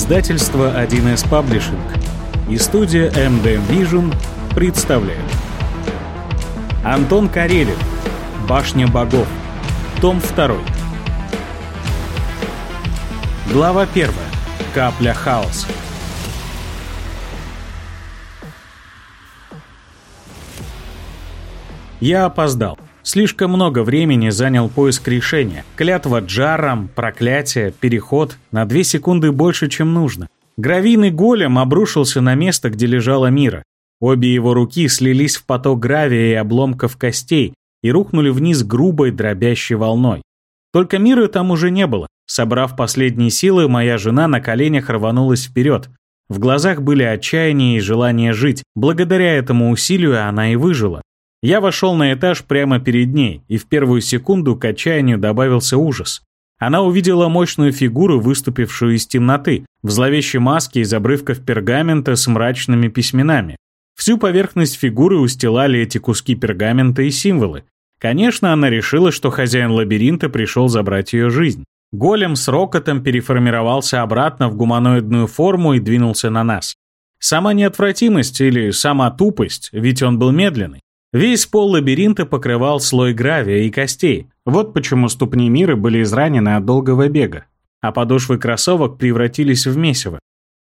Издательство 1С Паблишинг и студия MDM Vision представляют Антон Карелин. Башня богов Том 2 Глава 1 Капля хаоса Я опоздал. Слишком много времени занял поиск решения. Клятва джаром, проклятие, переход. На две секунды больше, чем нужно. Гравийный голем обрушился на место, где лежала Мира. Обе его руки слились в поток гравия и обломков костей и рухнули вниз грубой дробящей волной. Только Миры там уже не было. Собрав последние силы, моя жена на коленях рванулась вперед. В глазах были отчаяние и желание жить. Благодаря этому усилию она и выжила. Я вошел на этаж прямо перед ней, и в первую секунду к отчаянию добавился ужас. Она увидела мощную фигуру, выступившую из темноты, в зловещей маске из обрывков пергамента с мрачными письменами. Всю поверхность фигуры устилали эти куски пергамента и символы. Конечно, она решила, что хозяин лабиринта пришел забрать ее жизнь. Голем с рокотом переформировался обратно в гуманоидную форму и двинулся на нас. Сама неотвратимость или сама тупость, ведь он был медленный, Весь пол лабиринта покрывал слой гравия и костей. Вот почему ступни мира были изранены от долгого бега, а подошвы кроссовок превратились в месиво.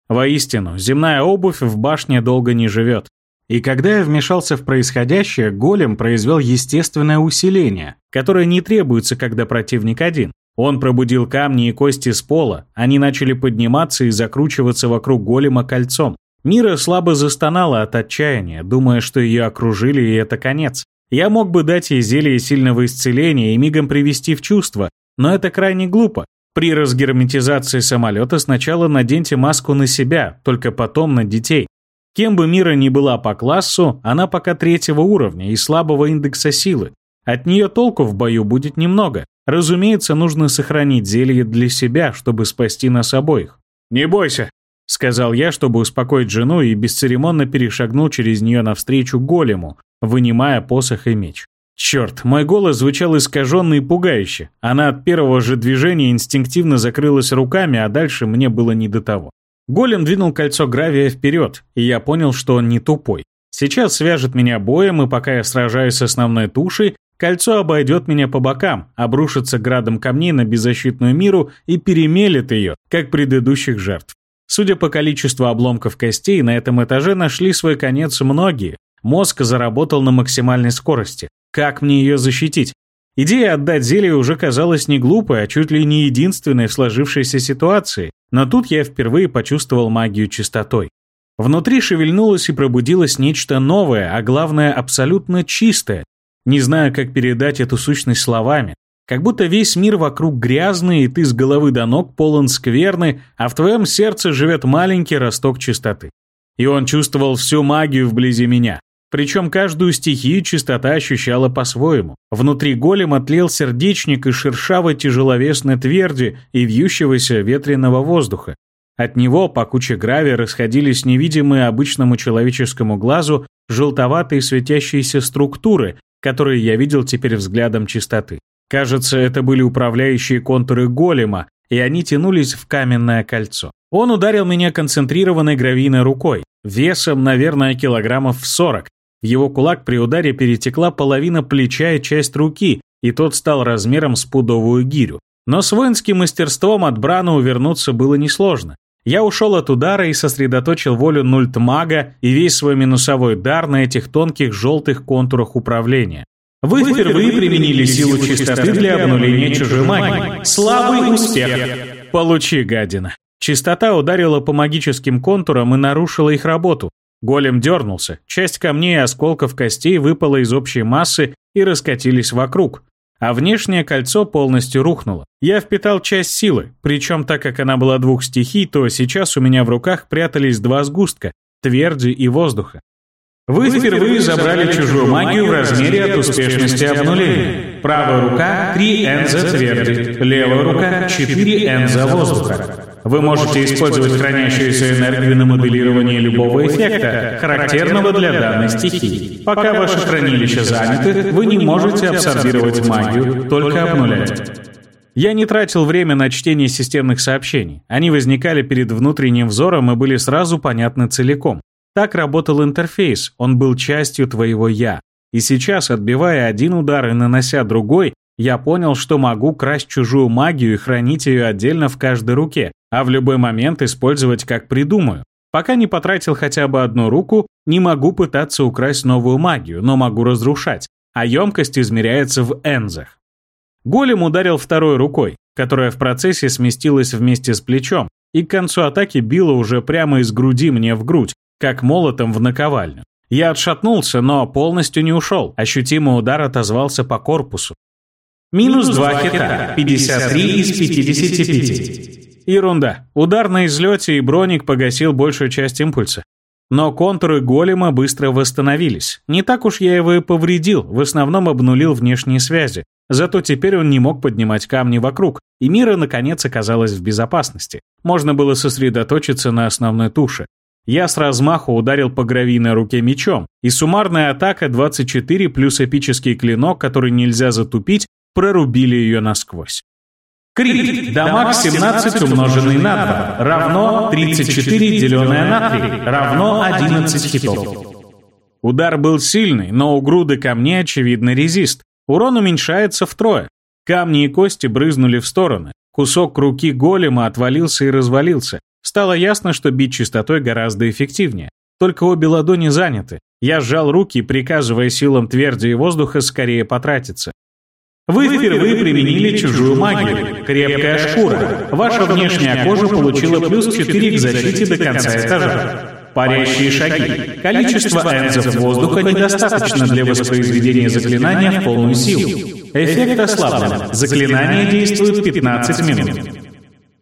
Воистину, земная обувь в башне долго не живет. И когда я вмешался в происходящее, голем произвел естественное усиление, которое не требуется, когда противник один. Он пробудил камни и кости с пола, они начали подниматься и закручиваться вокруг голема кольцом. Мира слабо застонала от отчаяния, думая, что ее окружили и это конец. Я мог бы дать ей зелье сильного исцеления и мигом привести в чувство, но это крайне глупо. При разгерметизации самолета сначала наденьте маску на себя, только потом на детей. Кем бы Мира ни была по классу, она пока третьего уровня и слабого индекса силы. От нее толку в бою будет немного. Разумеется, нужно сохранить зелье для себя, чтобы спасти нас обоих. «Не бойся», — сказал я, чтобы успокоить жену, и бесцеремонно перешагнул через нее навстречу голему, вынимая посох и меч. Черт, мой голос звучал искаженно и пугающе. Она от первого же движения инстинктивно закрылась руками, а дальше мне было не до того. Голем двинул кольцо гравия вперед, и я понял, что он не тупой. Сейчас свяжет меня боем, и пока я сражаюсь с основной тушей, кольцо обойдет меня по бокам, обрушится градом камней на беззащитную миру и перемелет ее, как предыдущих жертв. Судя по количеству обломков костей, на этом этаже нашли свой конец многие. Мозг заработал на максимальной скорости. Как мне ее защитить? Идея отдать зелье уже казалась не глупой, а чуть ли не единственной в сложившейся ситуации, но тут я впервые почувствовал магию чистотой. Внутри шевельнулось и пробудилось нечто новое, а главное, абсолютно чистое. Не знаю, как передать эту сущность словами, как будто весь мир вокруг грязный, и ты с головы до ног полон скверны, а в твоем сердце живет маленький росток чистоты. И он чувствовал всю магию вблизи меня. Причем каждую стихию чистота ощущала по-своему. Внутри голема тлел сердечник из шершавой тяжеловесной тверди и вьющегося ветреного воздуха. От него по куче гравия расходились невидимые обычному человеческому глазу желтоватые светящиеся структуры, которые я видел теперь взглядом чистоты. Кажется, это были управляющие контуры голема, и они тянулись в каменное кольцо. Он ударил меня концентрированной гравийной рукой, весом, наверное, килограммов в 40. В его кулак при ударе перетекла половина плеча и часть руки, и тот стал размером с пудовую гирю. Но с воинским мастерством от Брана увернуться было несложно. Я ушел от удара и сосредоточил волю нультмага и весь свой минусовой дар на этих тонких желтых контурах управления. Вы впервые применили силу чистоты для обнуления чужой магии. Слабый успех! Получи, гадина. Чистота ударила по магическим контурам и нарушила их работу. Голем дернулся, часть камней и осколков костей выпала из общей массы и раскатились вокруг. А внешнее кольцо полностью рухнуло. Я впитал часть силы, причем так как она была двух стихий, то сейчас у меня в руках прятались два сгустка – тверди и воздуха. Вы впервые забрали чужую магию в размере от успешности обнуления. Правая рука – 3 Н за левая рука – 4 Н за воздуха. Вы можете использовать хранящуюся энергию на моделирование любого эффекта, характерного для данной стихии. Пока ваши хранилища заняты, вы не можете абсорбировать магию, только обнулять. Я не тратил время на чтение системных сообщений. Они возникали перед внутренним взором и были сразу понятны целиком. Так работал интерфейс, он был частью твоего «я». И сейчас, отбивая один удар и нанося другой, я понял, что могу красть чужую магию и хранить ее отдельно в каждой руке, а в любой момент использовать как придумаю. Пока не потратил хотя бы одну руку, не могу пытаться украсть новую магию, но могу разрушать, а емкость измеряется в энзах. Голем ударил второй рукой, которая в процессе сместилась вместе с плечом, и к концу атаки била уже прямо из груди мне в грудь, как молотом в наковальню. Я отшатнулся, но полностью не ушел. Ощутимый удар отозвался по корпусу. Минус 2 хита, 53 из 55. Ерунда. Удар на излете и броник погасил большую часть импульса. Но контуры голема быстро восстановились. Не так уж я его и повредил, в основном обнулил внешние связи. Зато теперь он не мог поднимать камни вокруг, и Мира наконец оказалась в безопасности. Можно было сосредоточиться на основной туше. Я с размаху ударил по гравийной руке мечом, и суммарная атака 24 плюс эпический клинок, который нельзя затупить, прорубили ее насквозь. Крит. Дамаг 17 умноженный на 2 равно 34 деленное на 3 равно 11 хитов. Удар был сильный, но у груды камней очевидно резист. Урон уменьшается втрое. Камни и кости брызнули в стороны. Кусок руки голема отвалился и развалился. Стало ясно, что бить чистотой гораздо эффективнее. Только обе ладони заняты. Я сжал руки, приказывая силам тверди и воздуха скорее потратиться. Вы впервые применили чужую магию. Крепкая шкура. Ваша внешняя кожа получила плюс 4 к защите до конца этажа. Парящие шаги. Количество энзов воздуха недостаточно для воспроизведения заклинания в полную силу. Эффект ослаблен. Заклинание действует 15 минут.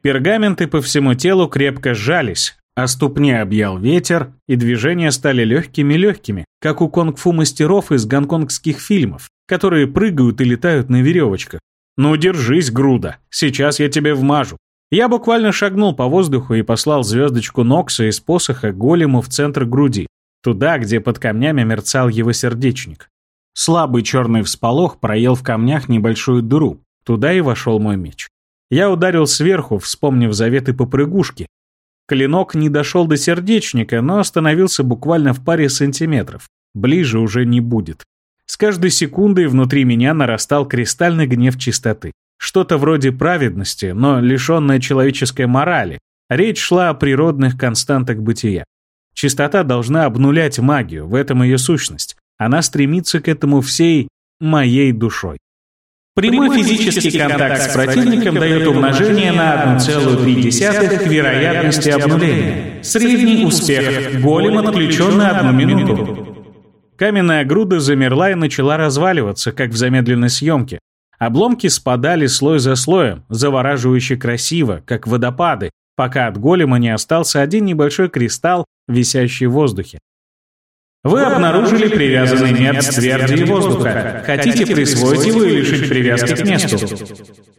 Пергаменты по всему телу крепко сжались, а ступни объял ветер, и движения стали легкими-легкими, как у конг-фу мастеров из гонконгских фильмов которые прыгают и летают на веревочках. «Ну, держись, груда, сейчас я тебе вмажу». Я буквально шагнул по воздуху и послал звездочку Нокса из посоха голему в центр груди, туда, где под камнями мерцал его сердечник. Слабый черный всполох проел в камнях небольшую дыру, туда и вошел мой меч. Я ударил сверху, вспомнив заветы попрыгушки. Клинок не дошел до сердечника, но остановился буквально в паре сантиметров. Ближе уже не будет. С каждой секундой внутри меня нарастал кристальный гнев чистоты. Что-то вроде праведности, но лишенное человеческой морали. Речь шла о природных константах бытия. Чистота должна обнулять магию, в этом ее сущность. Она стремится к этому всей моей душой. Прямой физический контакт с противником дает умножение на 1,3 к вероятности обнуления. Средний успех. Голем отключен на одну минуту. Каменная груда замерла и начала разваливаться, как в замедленной съемке. Обломки спадали слой за слоем, завораживающе красиво, как водопады, пока от голема не остался один небольшой кристалл, висящий в воздухе. Вы обнаружили привязанный метод тверди и воздуха. Хотите присвоить его и лишить привязки к месту?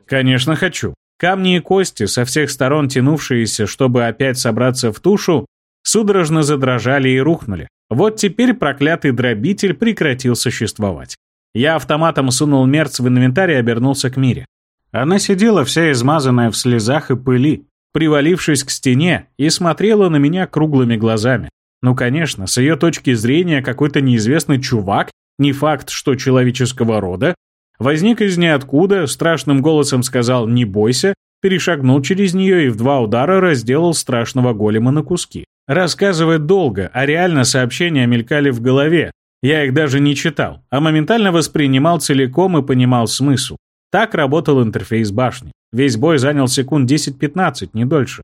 Конечно, хочу. Камни и кости, со всех сторон тянувшиеся, чтобы опять собраться в тушу, судорожно задрожали и рухнули. Вот теперь проклятый дробитель прекратил существовать. Я автоматом сунул мерц в инвентарь и обернулся к Мире. Она сидела вся измазанная в слезах и пыли, привалившись к стене, и смотрела на меня круглыми глазами. Ну, конечно, с ее точки зрения какой-то неизвестный чувак, не факт, что человеческого рода, возник из ниоткуда, страшным голосом сказал «не бойся», перешагнул через нее и в два удара разделал страшного голема на куски. Рассказывать долго, а реально сообщения мелькали в голове. Я их даже не читал, а моментально воспринимал целиком и понимал смысл. Так работал интерфейс башни. Весь бой занял секунд 10-15, не дольше.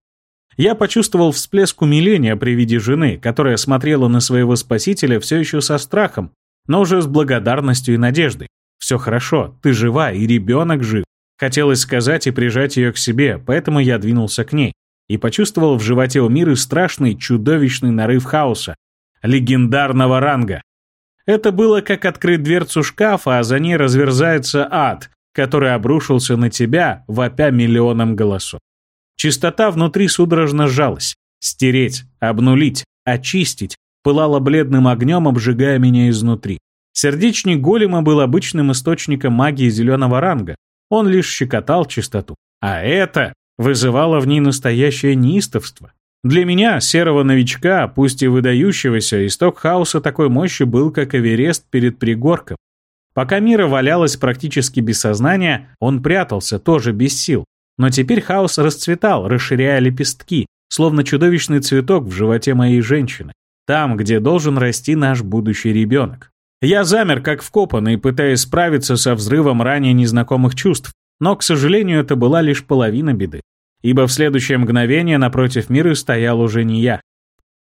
Я почувствовал всплеск умиления при виде жены, которая смотрела на своего спасителя все еще со страхом, но уже с благодарностью и надеждой. Все хорошо, ты жива, и ребенок жив. Хотелось сказать и прижать ее к себе, поэтому я двинулся к ней и почувствовал в животе у Миры страшный, чудовищный нарыв хаоса, легендарного ранга. Это было как открыть дверцу шкафа, а за ней разверзается ад, который обрушился на тебя, вопя миллионом голосов. Чистота внутри судорожно сжалась. Стереть, обнулить, очистить, пылала бледным огнем, обжигая меня изнутри. Сердечник голема был обычным источником магии зеленого ранга. Он лишь щекотал чистоту. А это вызывало в ней настоящее неистовство. Для меня, серого новичка, пусть и выдающегося, исток хаоса такой мощи был, как Эверест перед пригорком. Пока Мира валялась практически без сознания, он прятался, тоже без сил. Но теперь хаос расцветал, расширяя лепестки, словно чудовищный цветок в животе моей женщины. Там, где должен расти наш будущий ребенок. Я замер, как вкопанный, пытаясь справиться со взрывом ранее незнакомых чувств, но, к сожалению, это была лишь половина беды ибо в следующее мгновение напротив мира стоял уже не я.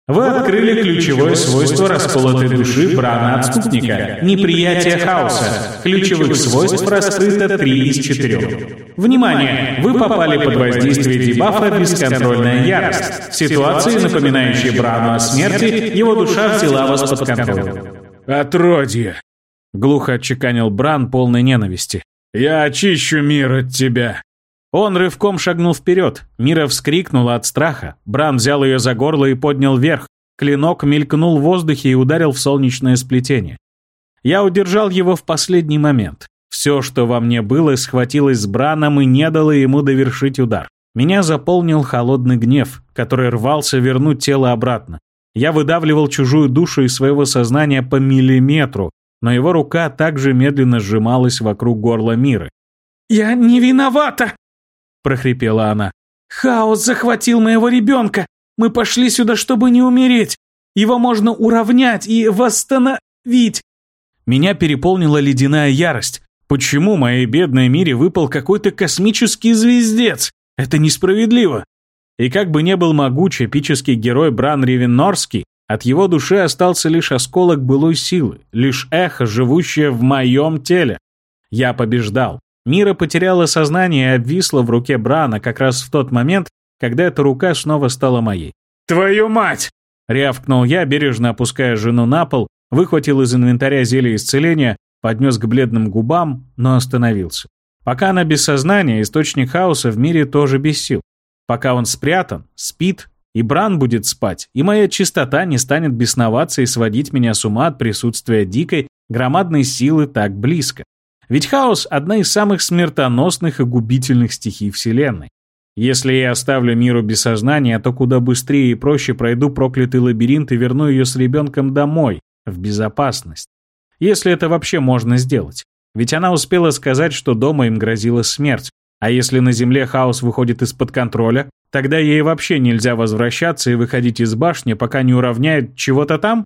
Вы открыли ключевое свойство расколотой души Брана-отступника – неприятие хаоса. Ключевых свойств раскрыто 3 из 4. Внимание! Вы попали под воздействие дебафа «Бесконтрольная ярость». В ситуации, напоминающей Брану о смерти, его душа взяла вас под контроль. «Отродье!» — глухо отчеканил Бран полной ненависти. «Я очищу мир от тебя!» Он рывком шагнул вперед. Мира вскрикнула от страха. Бран взял ее за горло и поднял вверх. Клинок мелькнул в воздухе и ударил в солнечное сплетение. Я удержал его в последний момент. Все, что во мне было, схватилось с Браном и не дало ему довершить удар. Меня заполнил холодный гнев, который рвался вернуть тело обратно. Я выдавливал чужую душу из своего сознания по миллиметру, но его рука также медленно сжималась вокруг горла мира. «Я не виновата!» — прохрипела она. «Хаос захватил моего ребенка! Мы пошли сюда, чтобы не умереть! Его можно уравнять и восстановить!» Меня переполнила ледяная ярость. Почему моей бедной мире выпал какой-то космический звездец? Это несправедливо. И как бы не был могуч эпический герой Бран Ревенорский, от его души остался лишь осколок былой силы, лишь эхо, живущее в моем теле. Я побеждал. Мира потеряла сознание и обвисла в руке Брана как раз в тот момент, когда эта рука снова стала моей. «Твою мать!» — рявкнул я, бережно опуская жену на пол, выхватил из инвентаря зелье исцеления, поднес к бледным губам, но остановился. Пока она без сознания, источник хаоса в мире тоже без сил. Пока он спрятан, спит, и Бран будет спать, и моя чистота не станет бесноваться и сводить меня с ума от присутствия дикой, громадной силы так близко. Ведь хаос — одна из самых смертоносных и губительных стихий Вселенной. Если я оставлю миру без сознания, то куда быстрее и проще пройду проклятый лабиринт и верну ее с ребенком домой, в безопасность. Если это вообще можно сделать. Ведь она успела сказать, что дома им грозила смерть. А если на Земле хаос выходит из-под контроля, тогда ей вообще нельзя возвращаться и выходить из башни, пока не уравняет чего-то там?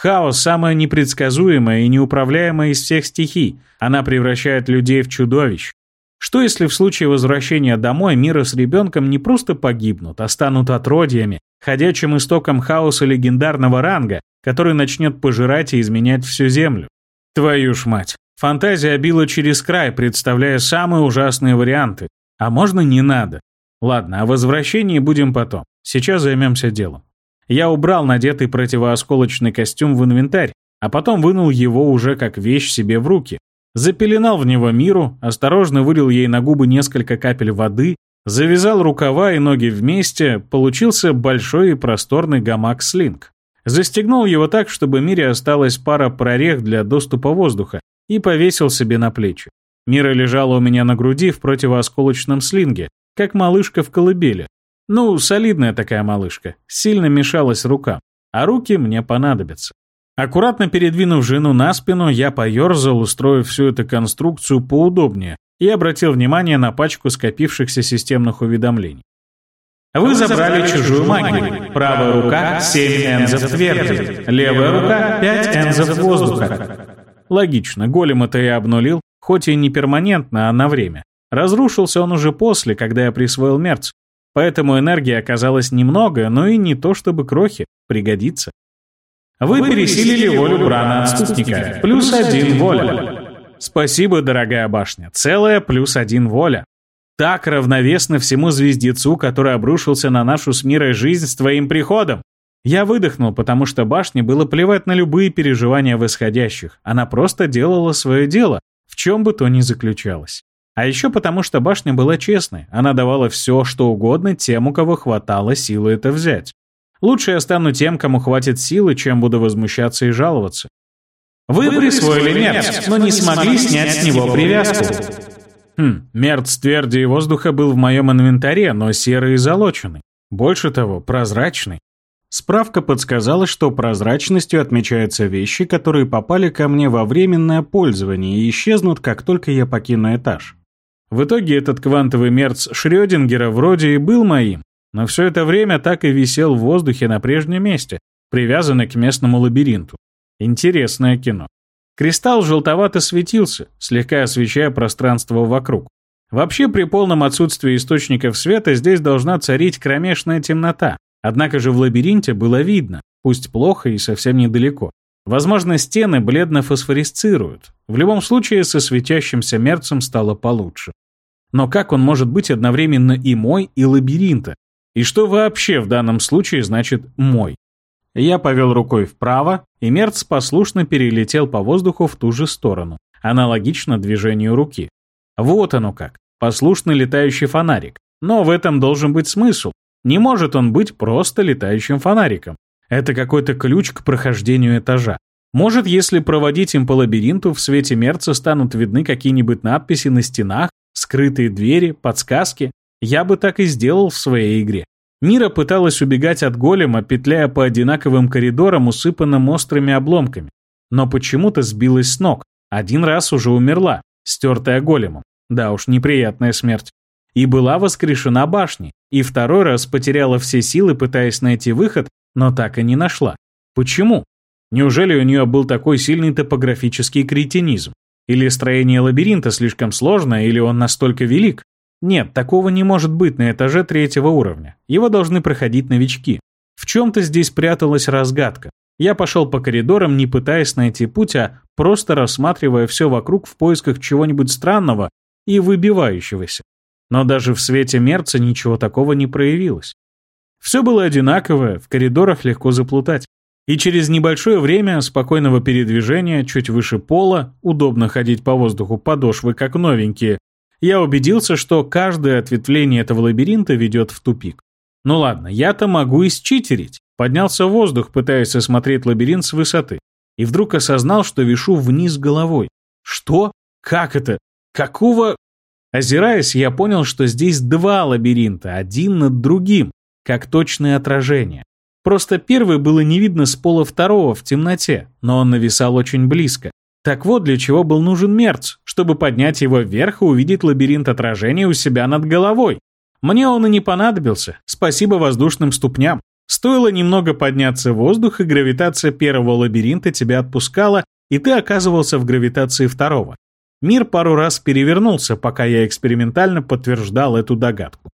Хаос – самая непредсказуемая и неуправляемая из всех стихий. Она превращает людей в чудовищ. Что если в случае возвращения домой мира с ребенком не просто погибнут, а станут отродьями, ходячим истоком хаоса легендарного ранга, который начнет пожирать и изменять всю Землю? Твою ж мать. Фантазия била через край, представляя самые ужасные варианты. А можно не надо? Ладно, о возвращении будем потом. Сейчас займемся делом. Я убрал надетый противоосколочный костюм в инвентарь, а потом вынул его уже как вещь себе в руки. Запеленал в него миру, осторожно вылил ей на губы несколько капель воды, завязал рукава и ноги вместе, получился большой и просторный гамак-слинг. Застегнул его так, чтобы Мире осталась пара прорех для доступа воздуха, и повесил себе на плечи. Мира лежала у меня на груди в противоосколочном слинге, как малышка в колыбели, ну, солидная такая малышка. Сильно мешалась рукам. А руки мне понадобятся. Аккуратно передвинув жену на спину, я поерзал, устроив всю эту конструкцию поудобнее, и обратил внимание на пачку скопившихся системных уведомлений. Вы забрали чужую магию. Правая рука — 7 энзов тверди. Левая рука — 5 энзов воздуха. Логично, голема-то я обнулил, хоть и не перманентно, а на время. Разрушился он уже после, когда я присвоил мерц. Поэтому энергии оказалось немного, но и не то чтобы крохи, пригодится. Вы пересилили волю Брана-отступника. Плюс один воля. Спасибо, дорогая башня. Целая плюс один воля. Так равновесно всему звездецу, который обрушился на нашу с мирой жизнь с твоим приходом. Я выдохнул, потому что башне было плевать на любые переживания восходящих. Она просто делала свое дело, в чем бы то ни заключалось. А еще потому, что башня была честной, она давала все, что угодно тем, у кого хватало силы это взять. Лучше я стану тем, кому хватит силы, чем буду возмущаться и жаловаться. Вы присвоили мерц, но не смогли снять с него привязку. Хм, мерц тверди и воздуха был в моем инвентаре, но серый и залоченный. Больше того, прозрачный. Справка подсказала, что прозрачностью отмечаются вещи, которые попали ко мне во временное пользование и исчезнут, как только я покину этаж. В итоге этот квантовый мерц Шрёдингера вроде и был моим, но все это время так и висел в воздухе на прежнем месте, привязанный к местному лабиринту. Интересное кино. Кристалл желтовато светился, слегка освещая пространство вокруг. Вообще, при полном отсутствии источников света здесь должна царить кромешная темнота. Однако же в лабиринте было видно, пусть плохо и совсем недалеко. Возможно, стены бледно фосфорисцируют. В любом случае, со светящимся мерцем стало получше. Но как он может быть одновременно и мой, и лабиринта? И что вообще в данном случае значит «мой»? Я повел рукой вправо, и мерц послушно перелетел по воздуху в ту же сторону, аналогично движению руки. Вот оно как, послушный летающий фонарик. Но в этом должен быть смысл. Не может он быть просто летающим фонариком. Это какой-то ключ к прохождению этажа. Может, если проводить им по лабиринту, в свете мерца станут видны какие-нибудь надписи на стенах, скрытые двери, подсказки. Я бы так и сделал в своей игре. Мира пыталась убегать от голема, петляя по одинаковым коридорам, усыпанным острыми обломками. Но почему-то сбилась с ног. Один раз уже умерла, стертая големом. Да уж, неприятная смерть. И была воскрешена башней. И второй раз потеряла все силы, пытаясь найти выход, но так и не нашла. Почему? Неужели у нее был такой сильный топографический кретинизм? Или строение лабиринта слишком сложное, или он настолько велик? Нет, такого не может быть на этаже третьего уровня. Его должны проходить новички. В чем-то здесь пряталась разгадка. Я пошел по коридорам, не пытаясь найти путь, а просто рассматривая все вокруг в поисках чего-нибудь странного и выбивающегося. Но даже в свете мерца ничего такого не проявилось. Все было одинаковое, в коридорах легко заплутать. И через небольшое время спокойного передвижения чуть выше пола, удобно ходить по воздуху подошвы как новенькие, я убедился, что каждое ответвление этого лабиринта ведет в тупик. Ну ладно, я-то могу и считерить. Поднялся в воздух, пытаясь осмотреть лабиринт с высоты. И вдруг осознал, что вишу вниз головой. Что? Как это? Какого? Озираясь, я понял, что здесь два лабиринта, один над другим, как точные отражения. Просто первый было не видно с пола второго в темноте, но он нависал очень близко. Так вот, для чего был нужен Мерц, чтобы поднять его вверх и увидеть лабиринт отражений у себя над головой. Мне он и не понадобился, спасибо воздушным ступням. Стоило немного подняться в воздух, и гравитация первого лабиринта тебя отпускала, и ты оказывался в гравитации второго. Мир пару раз перевернулся, пока я экспериментально подтверждал эту догадку.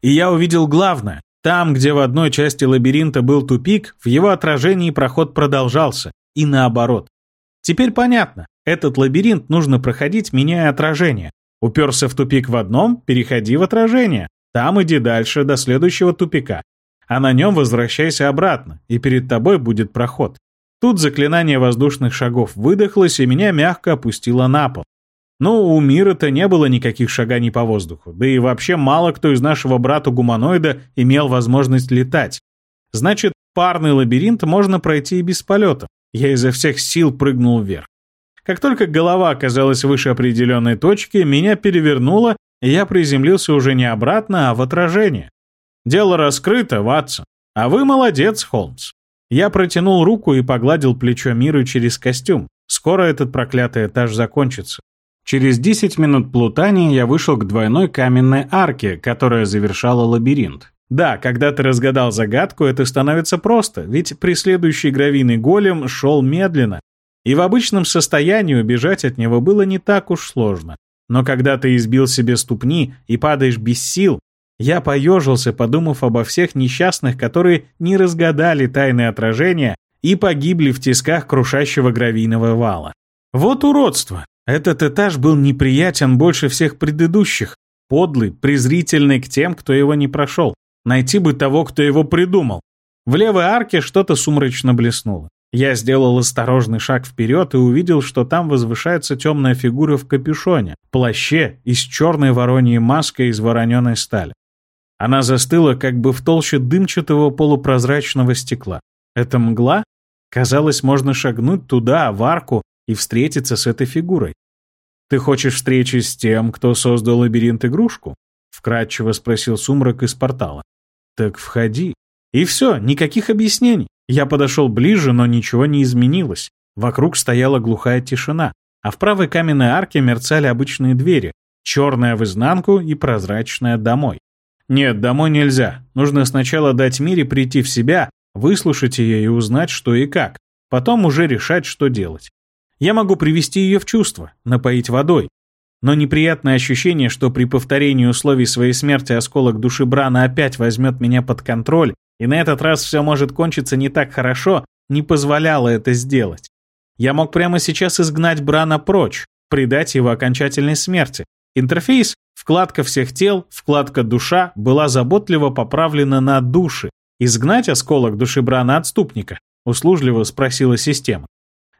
И я увидел главное. Там, где в одной части лабиринта был тупик, в его отражении проход продолжался. И наоборот. Теперь понятно, этот лабиринт нужно проходить, меняя отражение. Уперся в тупик в одном, переходи в отражение. Там иди дальше, до следующего тупика. А на нем возвращайся обратно, и перед тобой будет проход. Тут заклинание воздушных шагов выдохлось и меня мягко опустило на пол. Ну, у мира-то не было никаких шаганий по воздуху, да и вообще мало кто из нашего брата-гуманоида имел возможность летать. Значит, парный лабиринт можно пройти и без полета. Я изо всех сил прыгнул вверх. Как только голова оказалась выше определенной точки, меня перевернуло, и я приземлился уже не обратно, а в отражение. Дело раскрыто, Ватсон. А вы молодец, Холмс. Я протянул руку и погладил плечо Миры через костюм. Скоро этот проклятый этаж закончится. Через 10 минут плутания я вышел к двойной каменной арке, которая завершала лабиринт. Да, когда ты разгадал загадку, это становится просто, ведь преследующий гравийный голем шел медленно, и в обычном состоянии убежать от него было не так уж сложно. Но когда ты избил себе ступни и падаешь без сил, я поежился, подумав обо всех несчастных, которые не разгадали тайны отражения и погибли в тисках крушащего гравийного вала. Вот уродство! Этот этаж был неприятен больше всех предыдущих, подлый, презрительный к тем, кто его не прошел. Найти бы того, кто его придумал. В левой арке что-то сумрачно блеснуло. Я сделал осторожный шаг вперед и увидел, что там возвышается темная фигура в капюшоне, плаще и с черной вороньей маской из вороненой стали. Она застыла как бы в толще дымчатого полупрозрачного стекла. Это мгла? Казалось, можно шагнуть туда, в арку, и встретиться с этой фигурой. «Ты хочешь встречи с тем, кто создал лабиринт-игрушку?» — вкратчиво спросил Сумрак из портала. «Так входи». И все, никаких объяснений. Я подошел ближе, но ничего не изменилось. Вокруг стояла глухая тишина, а в правой каменной арке мерцали обычные двери, черная в изнанку и прозрачная домой. Нет, домой нельзя. Нужно сначала дать Мире прийти в себя, выслушать ее и узнать, что и как. Потом уже решать, что делать. Я могу привести ее в чувство, напоить водой. Но неприятное ощущение, что при повторении условий своей смерти осколок души Брана опять возьмет меня под контроль, и на этот раз все может кончиться не так хорошо, не позволяло это сделать. Я мог прямо сейчас изгнать Брана прочь, предать его окончательной смерти. Интерфейс, вкладка всех тел, вкладка душа была заботливо поправлена на души. Изгнать осколок души Брана отступника? Услужливо спросила система.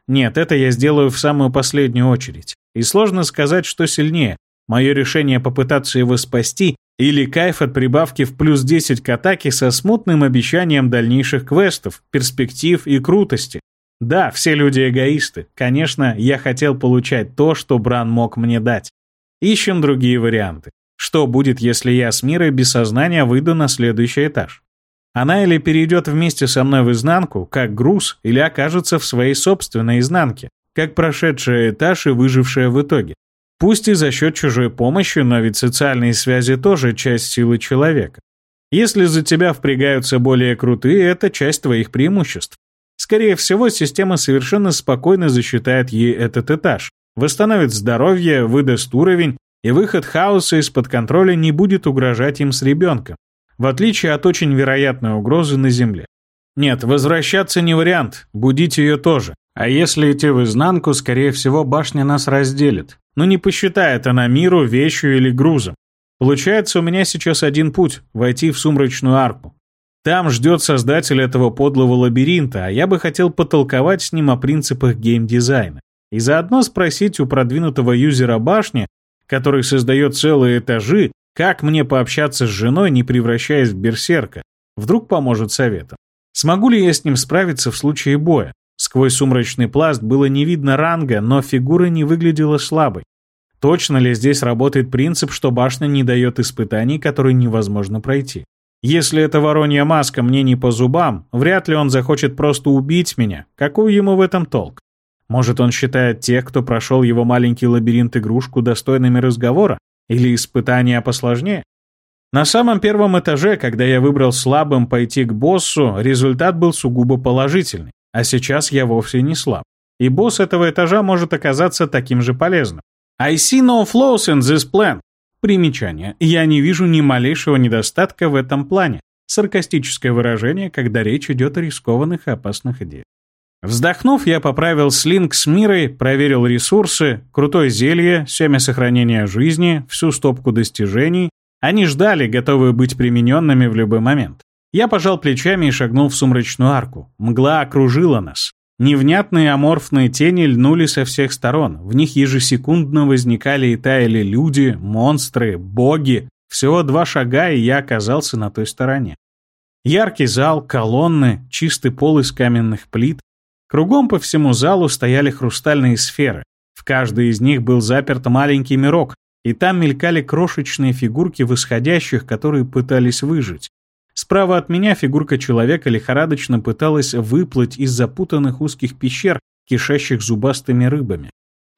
Нет, это я сделаю в самую последнюю очередь. И сложно сказать, что сильнее. Мое решение попытаться его спасти или кайф от прибавки в плюс 10 к атаке со смутным обещанием дальнейших квестов, перспектив и крутости. Да, все люди эгоисты. Конечно, я хотел получать то, что Бран мог мне дать. Ищем другие варианты. Что будет, если я с Мирой без сознания выйду на следующий этаж? Она или перейдет вместе со мной в изнанку, как груз, или окажется в своей собственной изнанке, как прошедшая этаж и выжившая в итоге. Пусть и за счет чужой помощи, но ведь социальные связи тоже часть силы человека. Если за тебя впрягаются более крутые, это часть твоих преимуществ. Скорее всего, система совершенно спокойно засчитает ей этот этаж, восстановит здоровье, выдаст уровень, и выход хаоса из-под контроля не будет угрожать им с ребенком, в отличие от очень вероятной угрозы на Земле. Нет, возвращаться не вариант, будить ее тоже. А если идти в изнанку, скорее всего, башня нас разделит. Но не посчитает она миру, вещью или грузом. Получается, у меня сейчас один путь – войти в сумрачную арку. Там ждет создатель этого подлого лабиринта, а я бы хотел потолковать с ним о принципах геймдизайна. И заодно спросить у продвинутого юзера башни, который создает целые этажи, как мне пообщаться с женой, не превращаясь в берсерка. Вдруг поможет советом. Смогу ли я с ним справиться в случае боя? Сквозь сумрачный пласт было не видно ранга, но фигура не выглядела слабой. Точно ли здесь работает принцип, что башня не дает испытаний, которые невозможно пройти? Если эта воронья маска мне не по зубам, вряд ли он захочет просто убить меня. Какой ему в этом толк? Может, он считает тех, кто прошел его маленький лабиринт-игрушку, достойными разговора? Или испытания посложнее? На самом первом этаже, когда я выбрал слабым пойти к боссу, результат был сугубо положительный. А сейчас я вовсе не слаб. И босс этого этажа может оказаться таким же полезным. I see no flaws in this plan. Примечание. Я не вижу ни малейшего недостатка в этом плане. Саркастическое выражение, когда речь идет о рискованных и опасных идеях. Вздохнув, я поправил слинг с мирой, проверил ресурсы, крутое зелье, семя сохранения жизни, всю стопку достижений. Они ждали, готовые быть примененными в любой момент. Я пожал плечами и шагнул в сумрачную арку. Мгла окружила нас. Невнятные аморфные тени льнули со всех сторон. В них ежесекундно возникали и таяли люди, монстры, боги. Всего два шага, и я оказался на той стороне. Яркий зал, колонны, чистый пол из каменных плит. Кругом по всему залу стояли хрустальные сферы. В каждой из них был заперт маленький мирок, и там мелькали крошечные фигурки восходящих, которые пытались выжить. Справа от меня фигурка человека лихорадочно пыталась выплыть из запутанных узких пещер, кишащих зубастыми рыбами.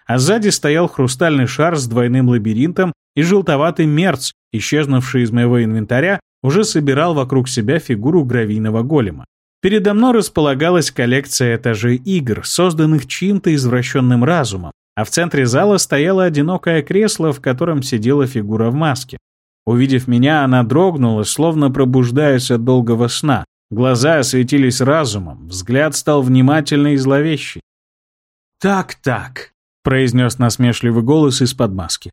А сзади стоял хрустальный шар с двойным лабиринтом, и желтоватый мерц, исчезнувший из моего инвентаря, уже собирал вокруг себя фигуру гравийного голема. Передо мной располагалась коллекция этажей игр, созданных чьим-то извращенным разумом, а в центре зала стояло одинокое кресло, в котором сидела фигура в маске. Увидев меня, она дрогнула, словно пробуждаясь от долгого сна. Глаза осветились разумом, взгляд стал внимательный и зловещий. «Так-так», — произнес насмешливый голос из-под маски.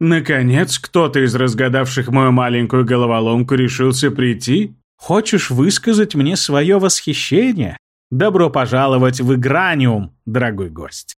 «Наконец, кто-то из разгадавших мою маленькую головоломку решился прийти? Хочешь высказать мне свое восхищение? Добро пожаловать в Играниум, дорогой гость».